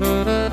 Mm-hmm.